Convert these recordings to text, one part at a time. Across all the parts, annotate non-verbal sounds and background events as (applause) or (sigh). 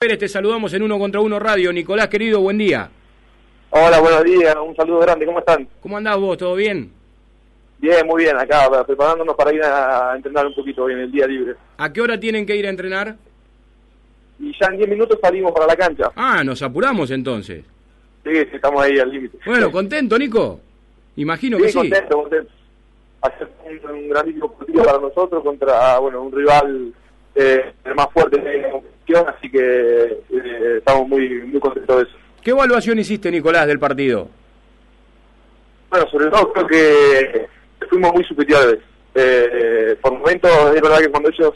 Te saludamos en Uno contra Uno Radio. Nicolás, querido, buen día. Hola, buenos días, un saludo grande, ¿cómo están? ¿Cómo andás vos? ¿Todo bien? Bien, muy bien, acá preparándonos para ir a entrenar un poquito hoy en el día libre. ¿A qué hora tienen que ir a entrenar? Y ya en 10 minutos salimos para la cancha. Ah, nos apuramos entonces. Sí, estamos ahí al límite. Bueno, ¿contento, Nico? Imagino que sí. contento, contento. Hacer un, un grandísimo partido para nosotros contra, bueno, un rival eh, el más fuerte de la competición, así que eh, estamos muy, muy contentos de eso. ¿Qué evaluación hiciste, Nicolás, del partido? Bueno, sobre todo creo que fuimos muy superiores. Eh, por momentos es verdad que cuando ellos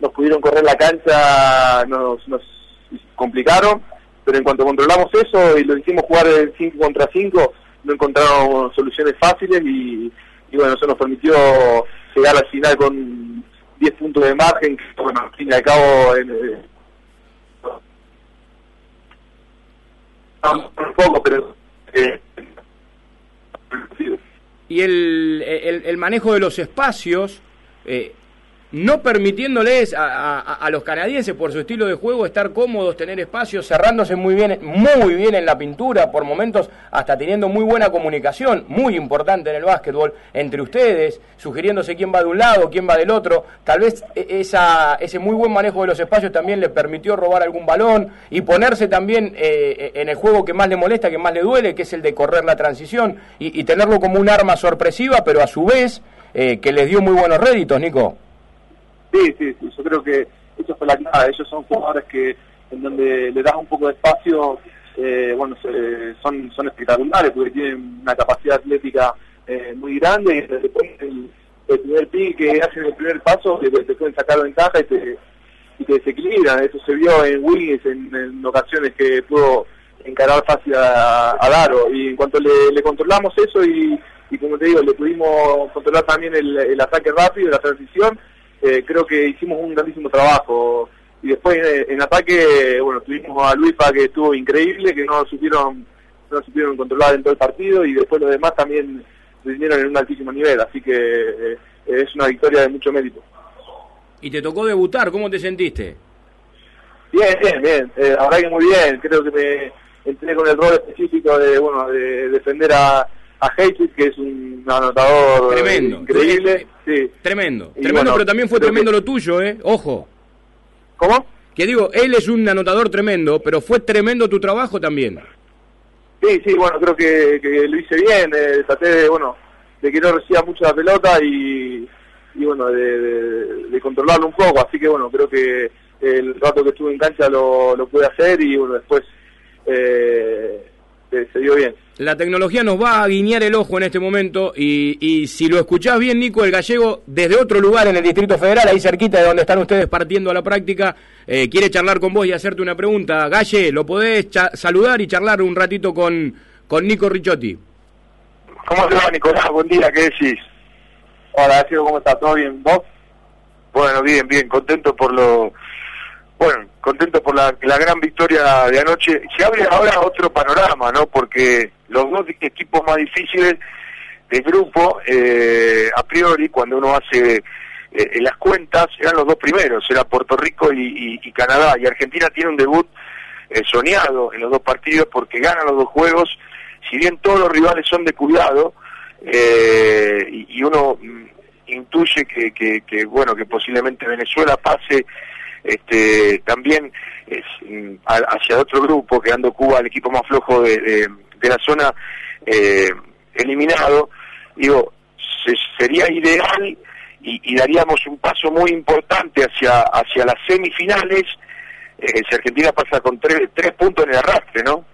nos pudieron correr la cancha nos, nos complicaron, pero en cuanto controlamos eso y lo hicimos jugar en 5 contra 5, no encontramos soluciones fáciles y, y bueno, eso nos permitió llegar al final con 10 puntos de margen, que bueno, al fin y al cabo... Eh, un poco, pero... Eh, y el, el, el, manejo de los espacios, eh, no permitiéndoles a, los canadienses por su estilo de juego estar cómodos, tener espacios, cerrándose muy bien, muy bien en la pintura, por momentos hasta teniendo muy buena comunicación, muy importante en el básquetbol, entre ustedes, sugiriéndose quién va de un lado, quién va del otro. Tal vez e, esa, ese muy buen manejo de los espacios también le permitió robar algún balón y ponerse también eh, en el juego que más le molesta, que más le duele, que es el de correr la transición y, y tenerlo como un arma sorpresiva, pero a su vez eh, que les dio muy buenos réditos, Nico. Sí, sí, sí, yo creo que eso fue la clave. Ellos son jugadores que en donde le das un poco de espacio, eh, bueno, se, son, son espectaculares porque tienen una capacidad atlética eh, muy grande y después el, primer pick que hacen el primer paso te, pueden sacar ventaja y te, y te desequilibran. Eso se vio en Wiggins en, ocasiones que pudo encarar fácil a, a Daro y en cuanto le, controlamos eso y, y como te digo, le pudimos controlar también el, el ataque rápido, la transición, eh, creo que hicimos un grandísimo trabajo. Y después eh, en ataque, bueno, tuvimos a Luispa que estuvo increíble, que no supieron no supieron controlar en todo el partido y después los demás también vinieron en un altísimo nivel, así que eh, es una victoria de mucho mérito. ¿Y te tocó debutar? ¿Cómo te sentiste? Bien, bien, bien. Eh, la verdad que muy bien. Creo que me entré con el rol específico de, bueno, de defender a a Hayes, que es un anotador tremendo, increíble. Sí. Tremendo, y tremendo, bueno, pero también fue tremendo que... lo tuyo, ¿eh? Ojo. ¿Cómo? Que digo, él es un anotador tremendo, pero fue tremendo tu trabajo también. Sí, sí, bueno, creo que, que lo hice bien, eh, traté de, bueno, de que no reciba mucho la pelota y, y bueno, de, de, de, controlarlo un poco, así que bueno, creo que el rato que estuve en cancha lo, lo pude hacer y bueno, después eh, se, se dio bien. La tecnología nos va a guiñar el ojo en este momento y, y, si lo escuchás bien, Nico, el gallego, desde otro lugar en el Distrito Federal, ahí cerquita de donde están ustedes partiendo a la práctica, eh, quiere charlar con vos y hacerte una pregunta. Galle, ¿lo podés saludar y charlar un ratito con, con Nico Ricciotti? ¿Cómo te va, Nicolás? Buen día, ¿qué decís? Hola, ¿cómo está? ¿Todo bien? ¿Vos? Bueno, bien, bien, contento por lo bueno, contento por la, la, gran victoria de anoche. Se abre ahora otro panorama, ¿no? Porque los dos equipos más difíciles del grupo, eh, a priori, cuando uno hace eh, las cuentas, eran los dos primeros, era Puerto Rico y, y, Canadá. Y Argentina tiene un debut eh, soñado en los dos partidos porque ganan los dos juegos. Si bien todos los rivales son de cuidado, eh, y, y, uno mm, intuye que, que, que, bueno, que posiblemente Venezuela pase este, también es, mm, hacia otro grupo, quedando Cuba el equipo más flojo de, de, la zona eh, eliminado, digo, se, sería ideal y, y, daríamos un paso muy importante hacia, hacia las semifinales. Eh, si Argentina pasa con tres, tres puntos en el arrastre, ¿no?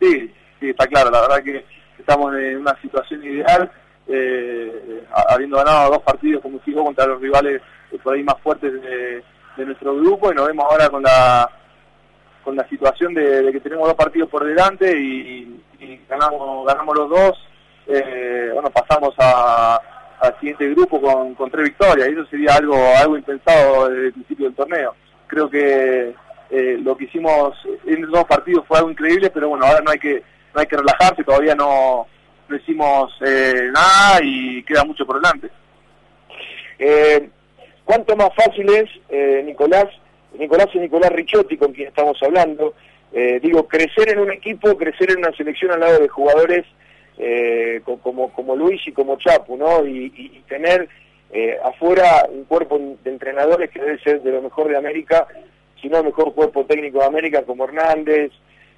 Sí, sí, está claro, la verdad que estamos en una situación ideal, eh, habiendo ganado dos partidos como dijo contra los rivales por ahí más fuertes de de nuestro grupo y nos vemos ahora con la con la situación de, de que tenemos dos partidos por delante y, ganamos ganamos los dos. Eh, bueno pasamos a al siguiente grupo con, con tres victorias. Y eso sería algo algo impensado desde el principio del torneo. Creo que eh, lo que hicimos en los dos partidos fue algo increíble pero bueno ahora no hay que no hay que relajarse. Todavía no no hicimos eh, nada y queda mucho por delante. Eh, ¿Cuánto más fácil es, eh, Nicolás, Nicolás y Nicolás Ricciotti, con quien estamos hablando. Eh, digo, crecer en un equipo, crecer en una selección al lado de jugadores eh, como, como Luis y como Chapu, ¿no? Y, tener eh, afuera un cuerpo de entrenadores que debe ser de lo mejor de América, si no el mejor cuerpo técnico de América, como Hernández,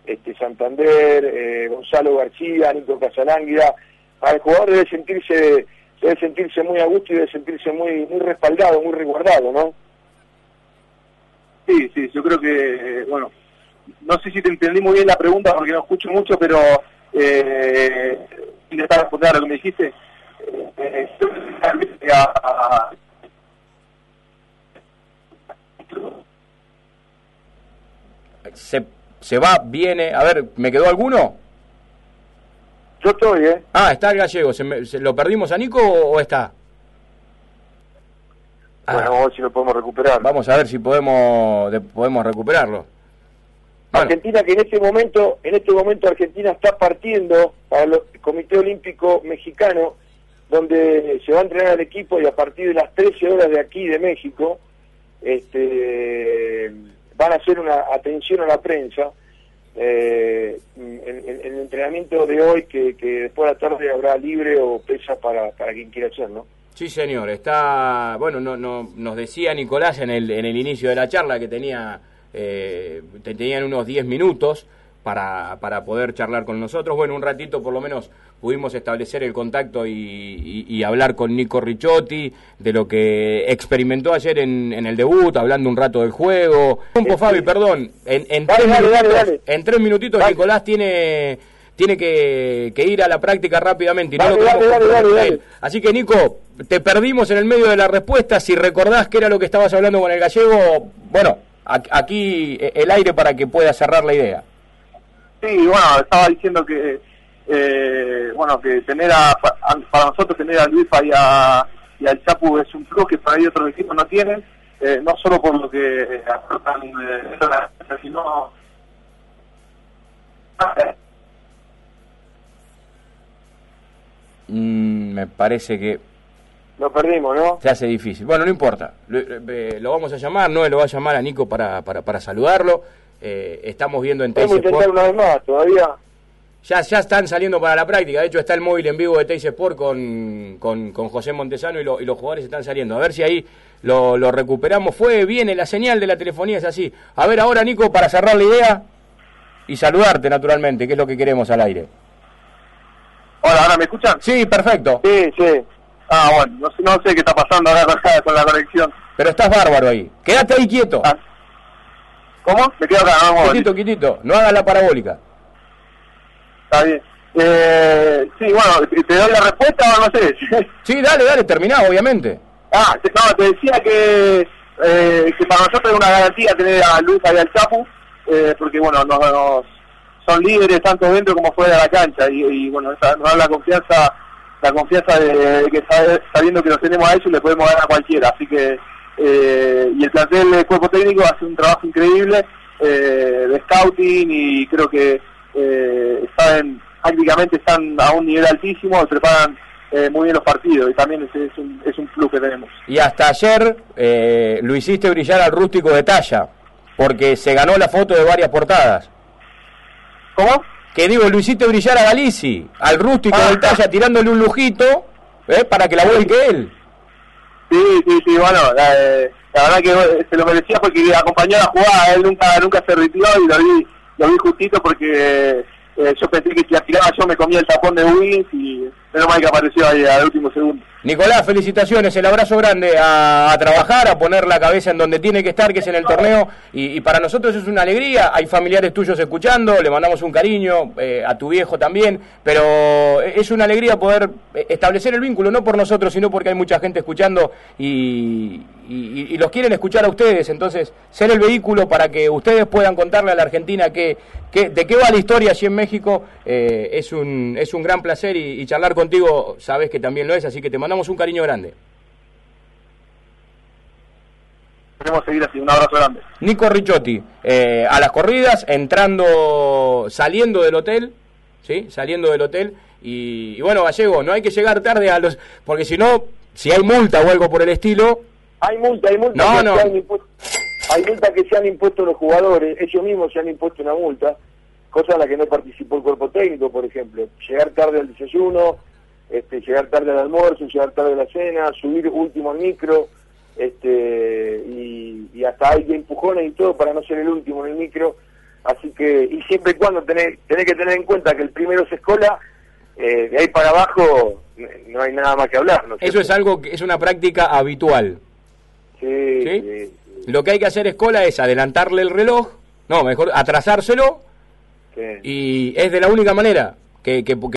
este Santander, Gonzalo García, Nico Casalánguida. El jugador debe sentirse debe sentirse muy a gusto y debe sentirse muy muy respaldado, muy resguardado, ¿no? Sí, sí, yo creo que, bueno, no sé si te entendí muy bien la pregunta porque no escucho mucho, pero eh, intentar responder a lo que me dijiste. Eh, se, se va, viene. A ver, ¿me quedó alguno? Yo estoy, ¿eh? Ah, está el gallego. ¿Se, ¿Lo perdimos a Nico o, está? Bueno, vamos a ver si lo podemos recuperar. Vamos a ver si podemos, podemos recuperarlo. Argentina que en este momento, en este momento Argentina está partiendo para el Comité Olímpico Mexicano, donde se va a entrenar el equipo y a partir de las 13 horas de aquí de México, este, van a hacer una atención a la prensa eh, en, el entrenamiento de hoy, que, después de la tarde habrá libre o pesa para, para quien quiera hacer, ¿no? Sí, señor. Está, bueno, no, no, nos decía Nicolás en el, en el inicio de la charla que tenía eh, tenían unos 10 minutos para, para poder charlar con nosotros. Bueno, un ratito por lo menos pudimos establecer el contacto y, hablar con Nico Ricciotti de lo que experimentó ayer en, el debut, hablando un rato del juego. Tiempo, Fabi, perdón. En, en, tres, minutitos, en tres minutitos Nicolás tiene tiene que, ir a la práctica rápidamente y no lo Así que Nico, te perdimos en el medio de la respuesta. Si recordás que era lo que estabas hablando con el gallego, bueno, aquí eh, el aire para que pueda cerrar la idea. Sí, bueno, estaba diciendo que eh, bueno que tener a, para nosotros tener a Luis y, a, y al Chapu es un plus que para ahí otros equipos no tienen, eh, no solo por lo que aportan, sino mm, me parece que lo perdimos, ¿no? Se hace difícil. Bueno, no importa. Lo, eh, vamos a llamar, no lo va a llamar a Nico para, para, para saludarlo. Eh, estamos viendo en Teis Sport. una vez más, todavía. Ya, ya están saliendo para la práctica. De hecho, está el móvil en vivo de Teis Sport con, con, José Montesano y, y, los jugadores están saliendo. A ver si ahí lo, lo recuperamos. Fue, viene, la señal de la telefonía es así. A ver ahora, Nico, para cerrar la idea y saludarte naturalmente, que es lo que queremos al aire. Hola, ¿ahora me escuchan? Sí, perfecto. Sí, sí. Ah, bueno, no sé, no sé qué está pasando ahora con la conexión. Pero estás bárbaro ahí. Quédate ahí quieto. Ah. ¿Cómo? Me quedo acá, no Quietito, quietito. No hagas la parabólica. Está bien. Eh, sí, bueno, ¿te doy la respuesta o no sé? (laughs) sí, dale, dale, terminado, obviamente. Ah, no, te decía que, eh, que para nosotros es una garantía tener a Luis y al Chapu, eh, porque bueno, nos, son líderes tanto dentro como fuera de la cancha, y, y bueno, esa, nos da la confianza la confianza de, que sabiendo que nos tenemos a ellos le podemos dar a cualquiera. Así que, eh, y el plantel del cuerpo técnico hace un trabajo increíble eh, de scouting y creo que eh, saben, prácticamente están a un nivel altísimo, preparan eh, muy bien los partidos y también es, es, un, es un plus que tenemos. Y hasta ayer eh, lo hiciste brillar al rústico de talla, porque se ganó la foto de varias portadas. ¿Cómo? que digo, lo hiciste brillar a Galici, al rústico del talla, tirándole un lujito, ¿eh? para que la vuelque él. Sí, sí, sí, bueno, la, eh, verdad que se lo merecía porque acompañó a la jugada, él nunca nunca se retiró y lo vi, lo vi justito porque eh, yo pensé que si la yo me comía el tapón de Wins y menos mal que apareció ahí al último segundo. Nicolás, felicitaciones, el abrazo grande a, trabajar, a poner la cabeza en donde tiene que estar, que es en el torneo, y, para nosotros es una alegría, hay familiares tuyos escuchando, le mandamos un cariño, eh, a tu viejo también, pero es una alegría poder establecer el vínculo, no por nosotros, sino porque hay mucha gente escuchando y, los quieren escuchar a ustedes, entonces ser el vehículo para que ustedes puedan contarle a la Argentina que, de qué va la historia allí en México, eh, es, un, es un gran placer y charlar contigo sabes que también lo es, así que te mandamos un cariño grande. Queremos seguir así, un abrazo grande. Nico Ricciotti, eh, a las corridas, entrando, saliendo del hotel, ¿sí? Saliendo del hotel. Y, bueno, Gallego, no hay que llegar tarde a los... Porque si no, si hay multa o algo por el estilo... Hay multa, hay multa. No, no. hay multas que se han impuesto los jugadores, ellos mismos se han impuesto una multa, cosa en la que no participó el cuerpo técnico, por ejemplo. Llegar tarde al desayuno, este, llegar tarde al almuerzo, llegar tarde a la cena, subir último al micro, este, y, y hasta hay empujones y todo para no ser el último en el micro. Así que, y siempre y cuando tenés, tenés que tener en cuenta que el primero se escola, eh, de ahí para abajo no hay nada más que hablar. ¿no Eso es algo que es una práctica habitual. Sí, ¿Sí? sí, sí, Lo que hay que hacer escola es adelantarle el reloj, no, mejor atrasárselo y es de la única manera que, que,